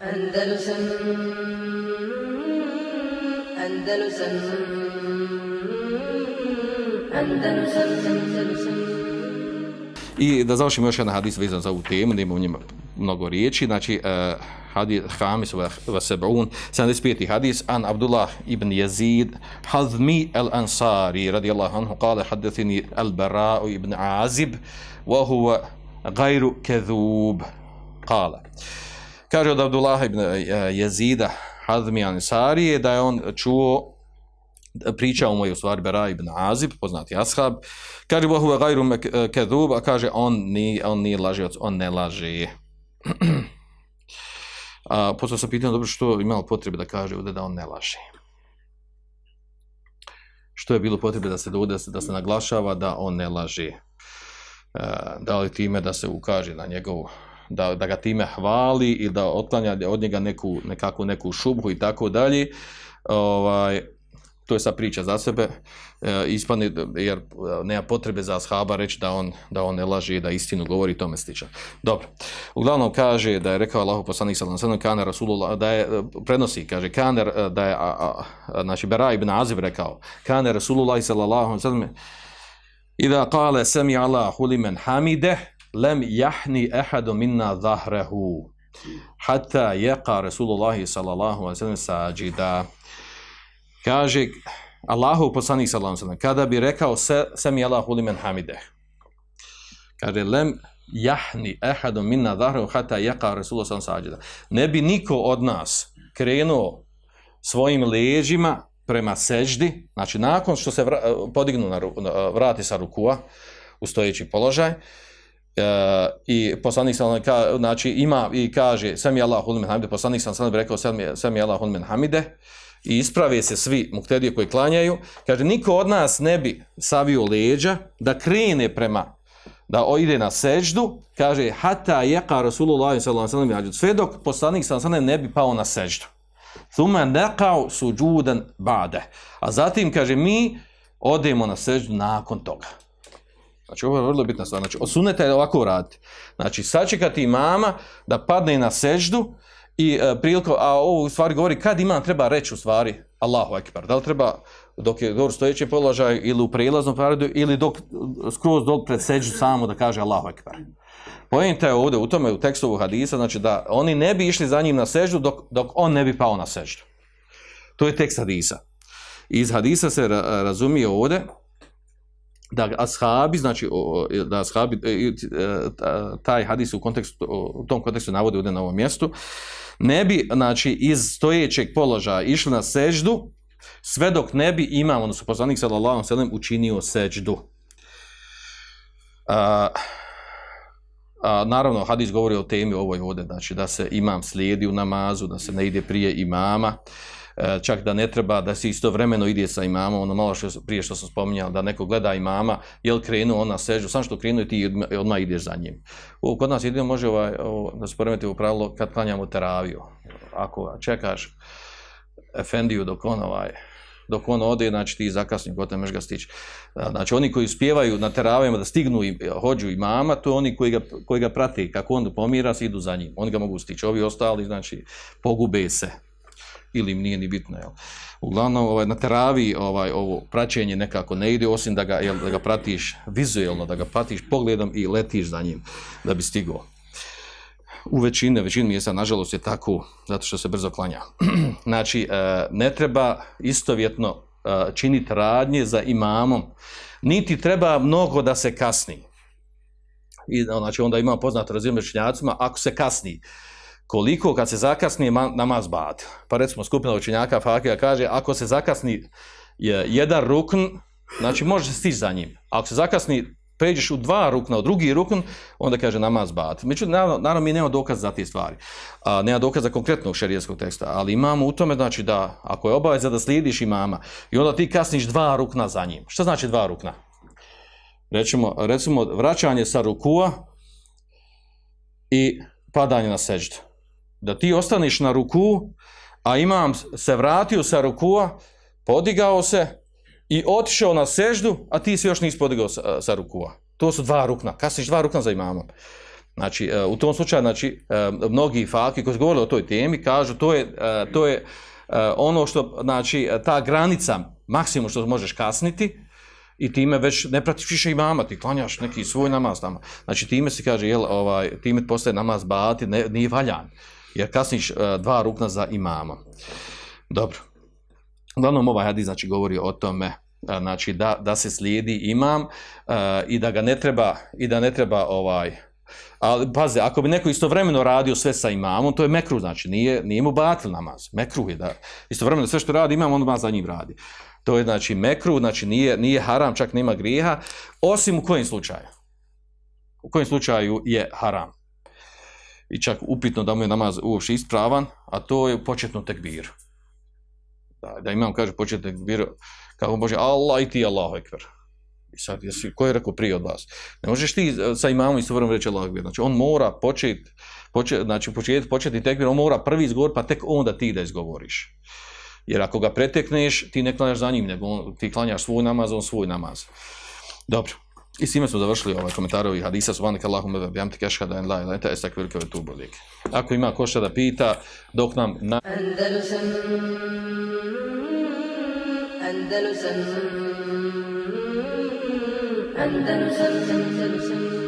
Andalusam Andalusam Andalusam Andalusam I da završimo još jedan hadis vezan za ovu temu, nema u njima mnogo riječi, znači uh, hadis Hamis wa Seb'un, 75. hadis, an Abdullah ibn Yazid, Hazmi al-Ansari, radijallahu anhu, kale hadithini al-Bara'u ibn Azib, wa huwa gajru kezub, kale. Kaže od Abdullah ibn eh, Yazida, Hazmi Ansarije da je on čuo pričao mu je u stvari Bera ibn Azib, poznati ashab, kaže Bohu huwa gajru eh, kedub, a kaže on ni on ni lažioc, on ne laže. A posto sam pitao dobro što imalo potrebe da kaže ovdje da on ne laže. Što je bilo potrebe da se dovode, da se naglašava da on ne laže. A, da li time da se ukaže na njegovu da, da ga time hvali i da otklanja od njega neku, nekakvu neku šubhu i tako dalje. Ovaj, to je sa priča za sebe, e, ispane, jer e, nema potrebe za ashaba reći da on, da on ne laže da istinu govori tome stiča. Dobro. Uglavnom kaže da je rekao Allahu poslanik sallallahu alejhi ve sellem kana rasulullah da je e, prenosi kaže kana e, da je a, a, a, znači Bera ibn Azib rekao kana rasulullah sallallahu alejhi ve sellem Ida qala sami Allahu liman hamide lam yahni ehadu minna dhahrahu hatta yaqa rasulullah sallallahu alaihi sallam sađida. sajida kaže Allahu poslanik sallallahu alaihi sallam, kada bi rekao se sami Allahu limen hamideh. kaže lem yahni ahadun minna zahrehu hatta yaqa rasulullah sallallahu alaihi ve sellem ne bi niko od nas krenuo svojim leđima prema seždi, znači nakon što se podignu na, vrati sa rukua u stojeći položaj, Uh, i poslanik sam ka, znači ima i kaže sam je Allah ulmen hamide poslanik sam sam rekao sam je sam je Allah ulmen hamide i isprave se svi muktedije koji klanjaju, kaže, niko od nas ne bi savio leđa da krene prema, da ide na seždu, kaže, hata yaqa Rasulullah sallallahu alejhi ve sellem sve dok poslanik s.a.v. ne bi pao na seždu. Thuma naqau sujudan ba'da A zatim, kaže, mi odemo na seždu nakon toga. Znači, ovo je vrlo bitna stvar. Znači, osunete je ovako raditi. Znači, sačekati mama da padne na seždu, I e, priliko, a ovo u stvari govori kad imam treba reći u stvari Allahu Ekber. Da li treba dok je dobro stojeći položaj ili u prelaznom paradu ili dok skroz dok pred seđu samo da kaže Allahu Ekber. Pojenta je ovdje u tome u tekstu ovog hadisa, znači da oni ne bi išli za njim na seždu dok, dok on ne bi pao na seždu. To je tekst hadisa. Iz hadisa se ra razumije ovdje da ashabi, znači da ashabi, e, e, taj hadis u, kontekstu, u tom kontekstu navode ovdje na ovom mjestu, ne bi, znači, iz stojećeg položaja išli na seždu, sve dok ne bi imam, odnosno poslanik sallallahu sallam, učinio seždu. Uh, a, naravno, hadis govori o temi ovoj ovdje, znači da se imam slijedi u namazu, da se ne ide prije imama, E, čak da ne treba da se istovremeno ide sa imamom, ono malo što prije što sam spominjao, da neko gleda imama, jel krenu ona sežu, sam što krenu i ti odmah ideš za njim. U, kod nas jedino može ovaj, ovo, da se poremeti u pravilo kad klanjamo teraviju. Ako čekaš Efendiju dok on ovaj, dok on ode, znači ti zakasni, gote meš ga stići. Znači oni koji uspijevaju na teravijama da stignu i e, hođu imama, to oni koji ga, koji ga prati, kako on pomira, se idu za njim. Oni ga mogu stići. Ovi ostali, znači, pogube se ili im nije ni bitno. Jel. Uglavnom, ovaj, na teravi ovaj, ovo praćenje nekako ne ide, osim da ga, jel, da ga pratiš vizuelno, da ga pratiš pogledom i letiš za njim da bi stigao. U većine, većini mjesta, nažalost, je tako, zato što se brzo klanja. znači, e, ne treba istovjetno e, činiti radnje za imamom, niti treba mnogo da se kasni. I, znači, onda ima poznato razvijem ako se kasni, koliko kad se zakasni namaz bad. Pa recimo skupina učenjaka Fakija kaže, ako se zakasni je jedan rukn, znači može se stići za njim. Ako se zakasni, pređeš u dva rukna, u drugi rukn, onda kaže namaz bat. Međutim, naravno, naravno mi nema dokaz za te stvari. A, nema dokaza konkretnog šerijeskog teksta, ali imamo u tome, znači da ako je obaveza da slijediš imama i onda ti kasniš dva rukna za njim. Što znači dva rukna? Recimo, recimo vraćanje sa rukua i padanje na seždu da ti ostaneš na ruku, a imam se vratio sa rukua, podigao se i otišao na seždu, a ti se još nisi podigao sa, e, sa rukua. To su dva rukna. Kasniš dva rukna za imamom. Znači, e, u tom slučaju, znači, e, mnogi faki koji su govorili o toj temi kažu to je, to je ono što, znači, ta granica, maksimum što možeš kasniti, i time već ne pratiš više imama, ti klanjaš neki svoj namaz tamo. Znači, time se kaže, jel, ovaj, time postaje namaz bati, ne, nije valjan, jer kasniš dva rukna za imama. Dobro. Uglavnom, ovaj hadis, znači, govori o tome, znači, da, da se slijedi imam i da ga ne treba, i da ne treba, ovaj, Ali, paze, ako bi neko istovremeno radio sve sa imamom, to je mekru, znači, nije, nije mu batil namaz. Mekru je da istovremeno sve što radi imam, on za njim radi. To je, znači, mekru, znači, nije, nije haram, čak nema grijeha, osim u kojim slučaju. U kojim slučaju je haram. I čak upitno da mu je namaz uopšte ispravan, a to je početno tekbiru Da, da imam, kaže, početnik tekbir, kako može, Allah i ti, Allahu ekber. I sad, jesi, ko je rekao prije od vas? Ne možeš ti eh, sa imamom isto vrlo reći Allahu ekber. Znači, on mora početi, počet, znači, početi, početi tekbir, on mora prvi izgovor, pa tek onda ti da izgovoriš. Jer ako ga pretekneš, ti ne klanjaš za njim, nego on, ti klanjaš svoj namaz, on svoj namaz. Dobro. I s time smo završili ovaj komentar ovih hadisa, subhanak Allahumma wa bihamdika ashhadu an la ilaha illa anta astaghfiruka wa atubu ilaik. Ako ima ko šta da pita, dok nam na Andalusam Andalusam Andalusam Andalusam